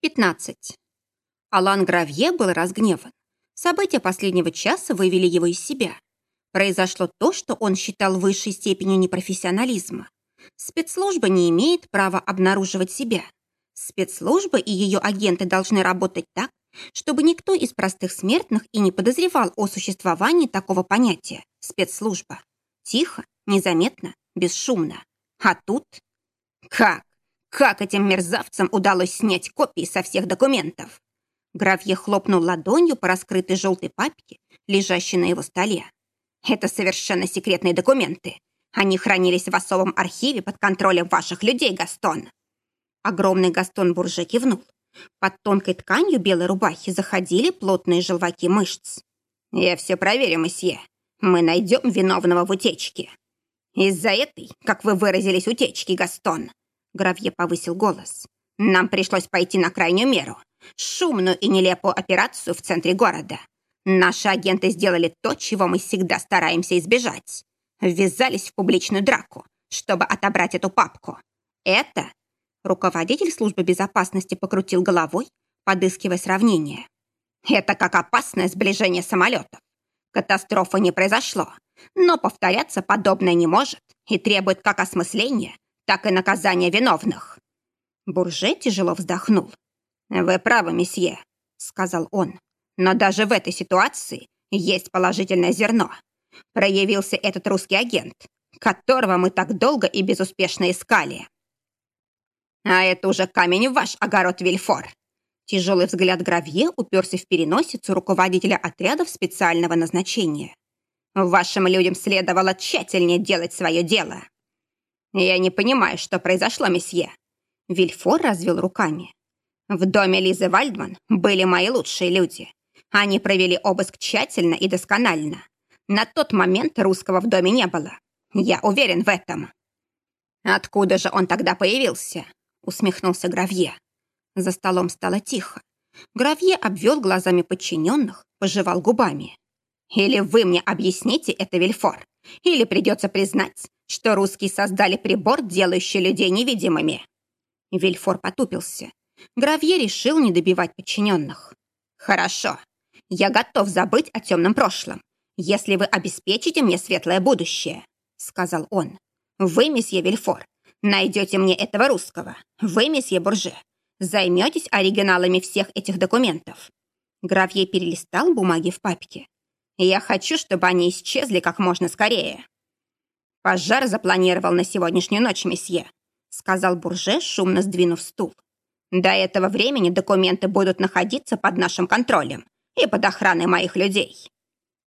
15. Алан Гравье был разгневан. События последнего часа вывели его из себя. Произошло то, что он считал высшей степенью непрофессионализма. Спецслужба не имеет права обнаруживать себя. Спецслужба и ее агенты должны работать так, чтобы никто из простых смертных и не подозревал о существовании такого понятия – спецслужба. Тихо, незаметно, бесшумно. А тут... Как? Как этим мерзавцам удалось снять копии со всех документов? Графье хлопнул ладонью по раскрытой желтой папке, лежащей на его столе. Это совершенно секретные документы. Они хранились в особом архиве под контролем ваших людей, Гастон. Огромный Гастон Бурже кивнул. Под тонкой тканью белой рубахи заходили плотные желваки мышц. «Я все проверю, месье. Мы найдем виновного в утечке». «Из-за этой, как вы выразились, утечки, Гастон, Гравье повысил голос. «Нам пришлось пойти на крайнюю меру. Шумную и нелепую операцию в центре города. Наши агенты сделали то, чего мы всегда стараемся избежать. Ввязались в публичную драку, чтобы отобрать эту папку. Это...» Руководитель службы безопасности покрутил головой, подыскивая сравнение. «Это как опасное сближение самолетов. Катастрофа не произошло, но повторяться подобное не может и требует как осмысления, так и наказание виновных». Бурже тяжело вздохнул. «Вы правы, месье», — сказал он. «Но даже в этой ситуации есть положительное зерно. Проявился этот русский агент, которого мы так долго и безуспешно искали». «А это уже камень в ваш огород, Вильфор!» Тяжелый взгляд Гравье уперся в переносицу руководителя отрядов специального назначения. «Вашим людям следовало тщательнее делать свое дело». «Я не понимаю, что произошло, месье». Вильфор развел руками. «В доме Лизы Вальдман были мои лучшие люди. Они провели обыск тщательно и досконально. На тот момент русского в доме не было. Я уверен в этом». «Откуда же он тогда появился?» усмехнулся Гравье. За столом стало тихо. Гравье обвел глазами подчиненных, пожевал губами. «Или вы мне объясните это, Вильфор, или придется признать, что русские создали прибор, делающий людей невидимыми». Вильфор потупился. Гравье решил не добивать подчиненных. «Хорошо. Я готов забыть о темном прошлом, если вы обеспечите мне светлое будущее», — сказал он. «Вы, месье Вильфор, найдете мне этого русского. Вы, месье Бурже, займетесь оригиналами всех этих документов». Гравье перелистал бумаги в папке. «Я хочу, чтобы они исчезли как можно скорее». «Пожар запланировал на сегодняшнюю ночь, месье», сказал Бурже, шумно сдвинув стул. «До этого времени документы будут находиться под нашим контролем и под охраной моих людей».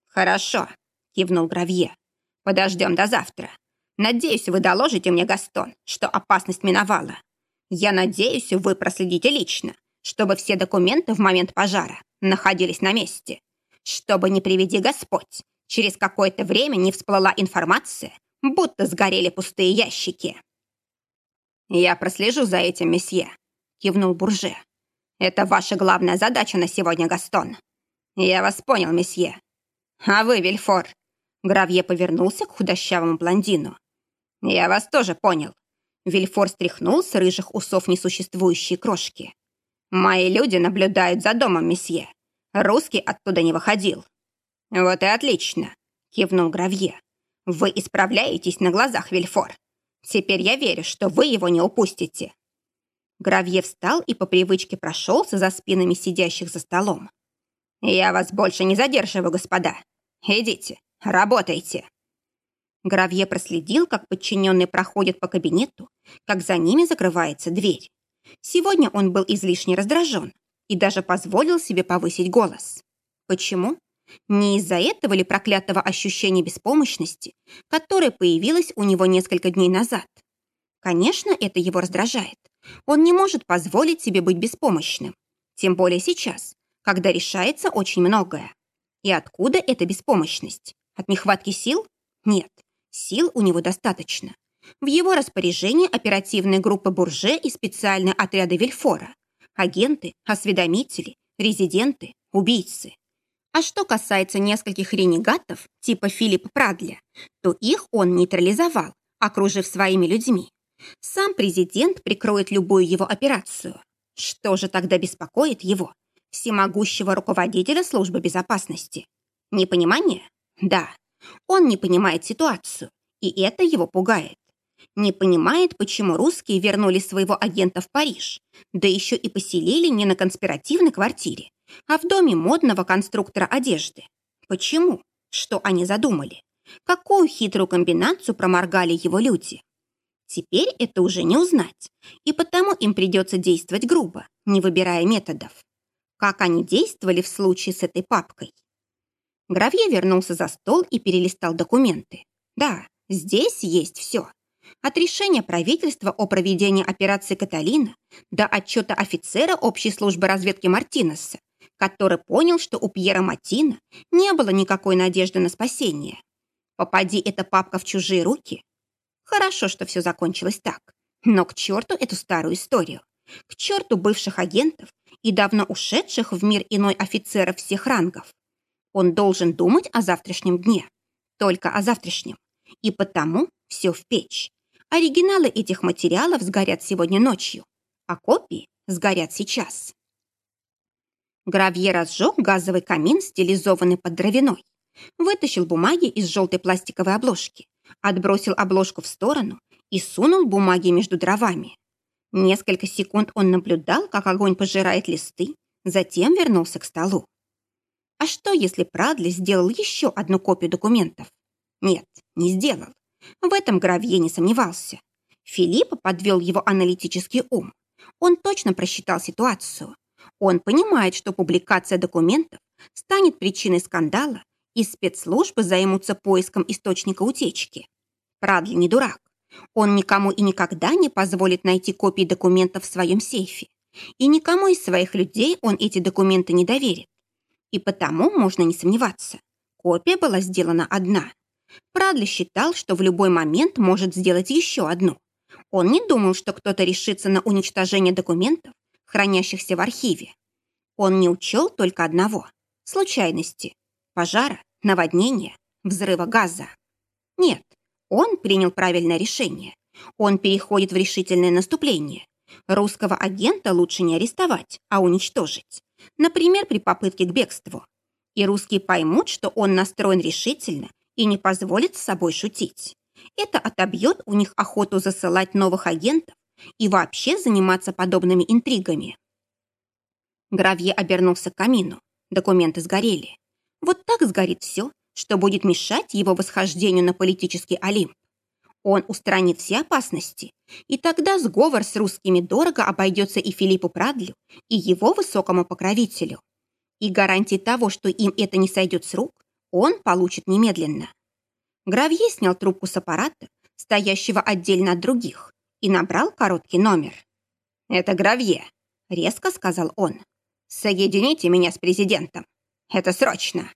«Хорошо», — кивнул Гравье. «Подождем до завтра. Надеюсь, вы доложите мне, Гастон, что опасность миновала. Я надеюсь, вы проследите лично, чтобы все документы в момент пожара находились на месте. Чтобы, не приведи Господь, через какое-то время не всплыла информация, будто сгорели пустые ящики. «Я прослежу за этим, месье», — кивнул Бурже. «Это ваша главная задача на сегодня, Гастон». «Я вас понял, месье». «А вы, Вильфор?» Гравье повернулся к худощавому блондину. «Я вас тоже понял». Вильфор стряхнул с рыжих усов несуществующие крошки. «Мои люди наблюдают за домом, месье. Русский оттуда не выходил». «Вот и отлично», — кивнул Гравье. «Вы исправляетесь на глазах, Вильфор. Теперь я верю, что вы его не упустите». Гравье встал и по привычке прошелся за спинами сидящих за столом. «Я вас больше не задерживаю, господа. Идите, работайте». Гравье проследил, как подчиненные проходят по кабинету, как за ними закрывается дверь. Сегодня он был излишне раздражен и даже позволил себе повысить голос. Почему? Не из-за этого ли проклятого ощущения беспомощности, которое появилось у него несколько дней назад? Конечно, это его раздражает. Он не может позволить себе быть беспомощным. Тем более сейчас, когда решается очень многое. И откуда эта беспомощность? От нехватки сил? Нет, Сил у него достаточно. В его распоряжении оперативная группа Бурже и специальные отряды Вильфора. Агенты, осведомители, резиденты, убийцы. А что касается нескольких ренегатов, типа Филиппа Прадля, то их он нейтрализовал, окружив своими людьми. Сам президент прикроет любую его операцию. Что же тогда беспокоит его, всемогущего руководителя службы безопасности? Непонимание? Да, он не понимает ситуацию, и это его пугает. Не понимает, почему русские вернули своего агента в Париж, да еще и поселили не на конспиративной квартире, а в доме модного конструктора одежды. Почему? Что они задумали? Какую хитрую комбинацию проморгали его люди? Теперь это уже не узнать, и потому им придется действовать грубо, не выбирая методов. Как они действовали в случае с этой папкой? Гравье вернулся за стол и перелистал документы. Да, здесь есть все. От решения правительства о проведении операции «Каталина» до отчета офицера общей службы разведки Мартинеса, который понял, что у Пьера Матина не было никакой надежды на спасение. Попади эта папка в чужие руки. Хорошо, что все закончилось так. Но к черту эту старую историю. К черту бывших агентов и давно ушедших в мир иной офицеров всех рангов. Он должен думать о завтрашнем дне. Только о завтрашнем. И потому все в печь. Оригиналы этих материалов сгорят сегодня ночью, а копии сгорят сейчас. Гравье разжег газовый камин, стилизованный под дровяной. Вытащил бумаги из желтой пластиковой обложки, отбросил обложку в сторону и сунул бумаги между дровами. Несколько секунд он наблюдал, как огонь пожирает листы, затем вернулся к столу. А что, если Прадли сделал еще одну копию документов? Нет, не сделал. В этом Гравье не сомневался. Филипп подвел его аналитический ум. Он точно просчитал ситуацию. Он понимает, что публикация документов станет причиной скандала, и спецслужбы займутся поиском источника утечки. Прадли не дурак. Он никому и никогда не позволит найти копии документов в своем сейфе. И никому из своих людей он эти документы не доверит. И потому можно не сомневаться. Копия была сделана одна. Прадли считал, что в любой момент может сделать еще одну. Он не думал, что кто-то решится на уничтожение документов, хранящихся в архиве. Он не учел только одного – случайности, пожара, наводнения, взрыва газа. Нет, он принял правильное решение. Он переходит в решительное наступление. Русского агента лучше не арестовать, а уничтожить. Например, при попытке к бегству. И русские поймут, что он настроен решительно и не позволит с собой шутить. Это отобьет у них охоту засылать новых агентов и вообще заниматься подобными интригами. Гравье обернулся к камину. Документы сгорели. Вот так сгорит все, что будет мешать его восхождению на политический Олимп. Он устранит все опасности, и тогда сговор с русскими дорого обойдется и Филиппу Прадлю, и его высокому покровителю. И гарантии того, что им это не сойдет с рук, он получит немедленно. Гравье снял трубку с аппарата, стоящего отдельно от других, и набрал короткий номер. «Это Гравье», — резко сказал он. «Соедините меня с президентом. Это срочно!»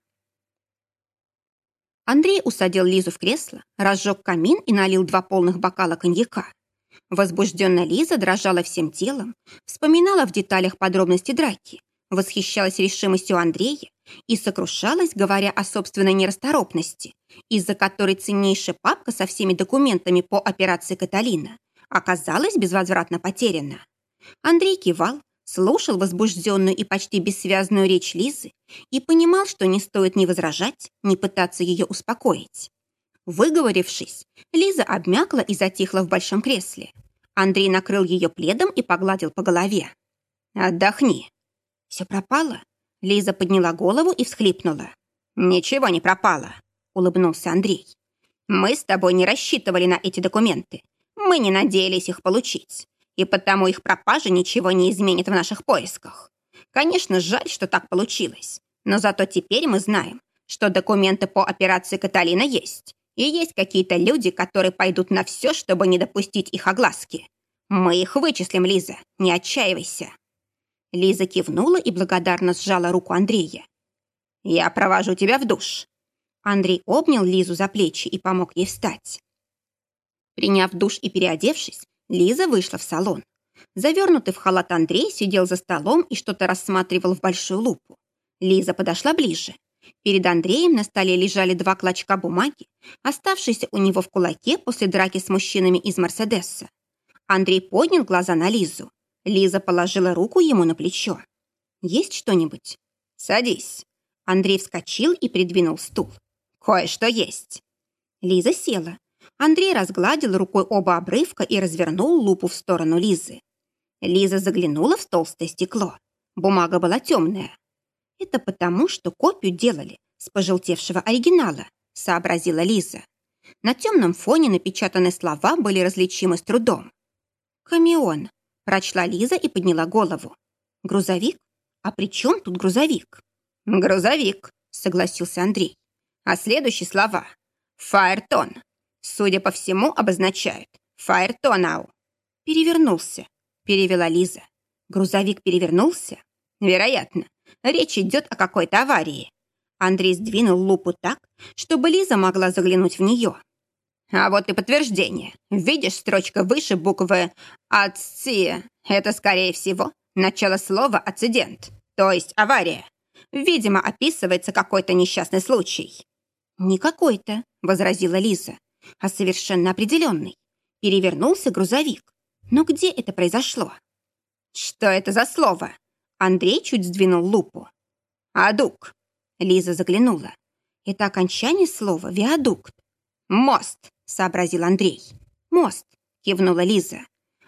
Андрей усадил Лизу в кресло, разжег камин и налил два полных бокала коньяка. Возбужденная Лиза дрожала всем телом, вспоминала в деталях подробности драки, восхищалась решимостью Андрея и сокрушалась, говоря о собственной нерасторопности, из-за которой ценнейшая папка со всеми документами по операции «Каталина» оказалась безвозвратно потеряна. Андрей кивал, слушал возбужденную и почти бессвязную речь Лизы и понимал, что не стоит ни возражать, ни пытаться ее успокоить. Выговорившись, Лиза обмякла и затихла в большом кресле. Андрей накрыл ее пледом и погладил по голове. «Отдохни». «Все пропало?» Лиза подняла голову и всхлипнула. «Ничего не пропало», — улыбнулся Андрей. «Мы с тобой не рассчитывали на эти документы. Мы не надеялись их получить и потому их пропажа ничего не изменит в наших поисках. Конечно, жаль, что так получилось, но зато теперь мы знаем, что документы по операции Каталина есть, и есть какие-то люди, которые пойдут на все, чтобы не допустить их огласки. Мы их вычислим, Лиза, не отчаивайся». Лиза кивнула и благодарно сжала руку Андрея. «Я провожу тебя в душ». Андрей обнял Лизу за плечи и помог ей встать. Приняв душ и переодевшись, Лиза вышла в салон. Завернутый в халат Андрей сидел за столом и что-то рассматривал в большую лупу. Лиза подошла ближе. Перед Андреем на столе лежали два клочка бумаги, оставшиеся у него в кулаке после драки с мужчинами из Мерседеса. Андрей поднял глаза на Лизу. Лиза положила руку ему на плечо. «Есть что-нибудь?» «Садись». Андрей вскочил и придвинул стул. «Кое-что есть». Лиза села. Андрей разгладил рукой оба обрывка и развернул лупу в сторону Лизы. Лиза заглянула в толстое стекло. Бумага была темная. «Это потому, что копию делали с пожелтевшего оригинала», сообразила Лиза. На темном фоне напечатанные слова были различимы с трудом. «Камион», – прочла Лиза и подняла голову. «Грузовик? А при чем тут грузовик?» «Грузовик», – согласился Андрей. «А следующие слова – «фаертон». Судя по всему, обозначают «фаертонау». «Перевернулся», – перевела Лиза. «Грузовик перевернулся?» «Вероятно. Речь идет о какой-то аварии». Андрей сдвинул лупу так, чтобы Лиза могла заглянуть в нее. А вот и подтверждение. Видишь, строчка выше буквы «Аци». Это, скорее всего, начало слова «ацидент», то есть авария. Видимо, описывается какой-то несчастный случай. «Не какой-то», — возразила Лиза, «а совершенно определенный. Перевернулся грузовик. Но где это произошло?» «Что это за слово?» Андрей чуть сдвинул лупу. «Адук». Лиза заглянула. Это окончание слова «виадукт». «Мост», — сообразил Андрей. «Мост», — кивнула Лиза.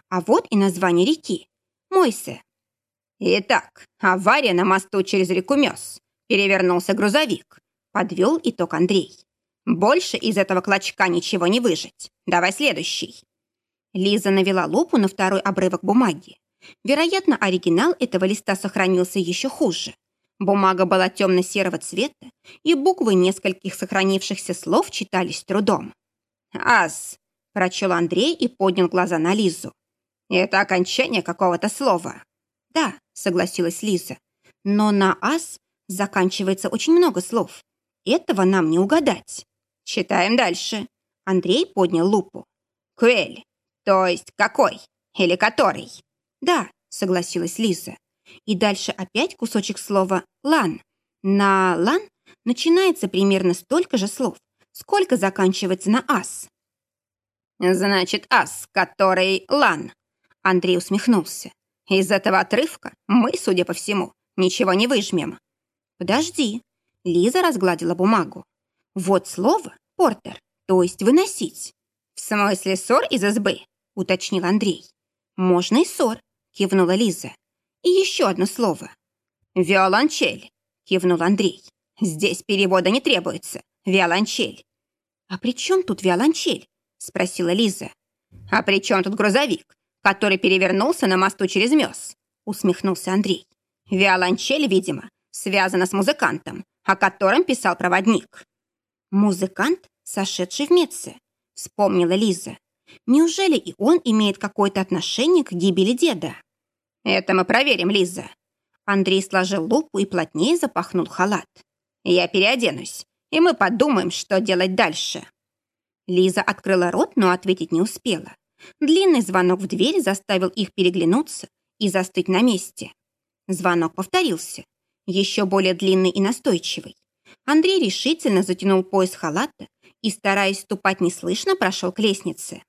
«А вот и название реки. Мойсе». «Итак, авария на мосту через реку Мёс. Перевернулся грузовик», — подвел итог Андрей. «Больше из этого клочка ничего не выжить. Давай следующий». Лиза навела лупу на второй обрывок бумаги. Вероятно, оригинал этого листа сохранился еще хуже. Бумага была темно-серого цвета, и буквы нескольких сохранившихся слов читались трудом. «Ас», – прочел Андрей и поднял глаза на Лизу. «Это окончание какого-то слова». «Да», – согласилась Лиза. «Но на «ас» заканчивается очень много слов. Этого нам не угадать». «Читаем дальше». Андрей поднял лупу. «Куэль, то есть какой? Или который?» «Да», — согласилась Лиза. И дальше опять кусочек слова «лан». На «лан» начинается примерно столько же слов, сколько заканчивается на «ас». «Значит, ас, который лан», — Андрей усмехнулся. «Из этого отрывка мы, судя по всему, ничего не выжмем». «Подожди», — Лиза разгладила бумагу. «Вот слово «портер», то есть «выносить». «В смысле ссор из избы?» — уточнил Андрей. «Можно и ссор», — кивнула Лиза. «И еще одно слово». «Виолончель», — кивнул Андрей. «Здесь перевода не требуется. Виолончель». «А при чем тут виолончель?» — спросила Лиза. «А при чем тут грузовик, который перевернулся на мосту через Мёс?» — усмехнулся Андрей. «Виолончель, видимо, связана с музыкантом, о котором писал проводник». «Музыкант, сошедший в Меце», — вспомнила Лиза. Неужели и он имеет какое-то отношение к гибели деда? Это мы проверим, Лиза. Андрей сложил лупу и плотнее запахнул халат. Я переоденусь, и мы подумаем, что делать дальше. Лиза открыла рот, но ответить не успела. Длинный звонок в дверь заставил их переглянуться и застыть на месте. Звонок повторился, еще более длинный и настойчивый. Андрей решительно затянул пояс халата и, стараясь ступать неслышно, прошел к лестнице.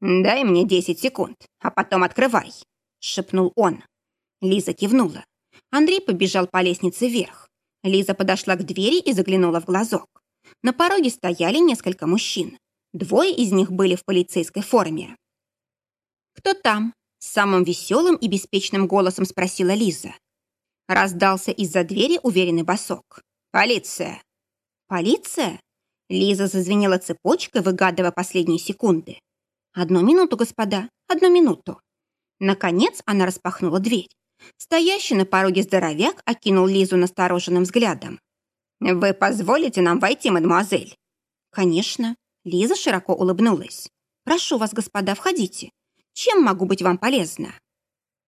«Дай мне десять секунд, а потом открывай», — шепнул он. Лиза кивнула. Андрей побежал по лестнице вверх. Лиза подошла к двери и заглянула в глазок. На пороге стояли несколько мужчин. Двое из них были в полицейской форме. «Кто там?» — самым веселым и беспечным голосом спросила Лиза. Раздался из-за двери уверенный босок. «Полиция!» «Полиция?» Лиза зазвенела цепочкой, выгадывая последние секунды. «Одну минуту, господа, одну минуту». Наконец она распахнула дверь. Стоящий на пороге здоровяк окинул Лизу настороженным взглядом. «Вы позволите нам войти, мадемуазель?» «Конечно». Лиза широко улыбнулась. «Прошу вас, господа, входите. Чем могу быть вам полезна?»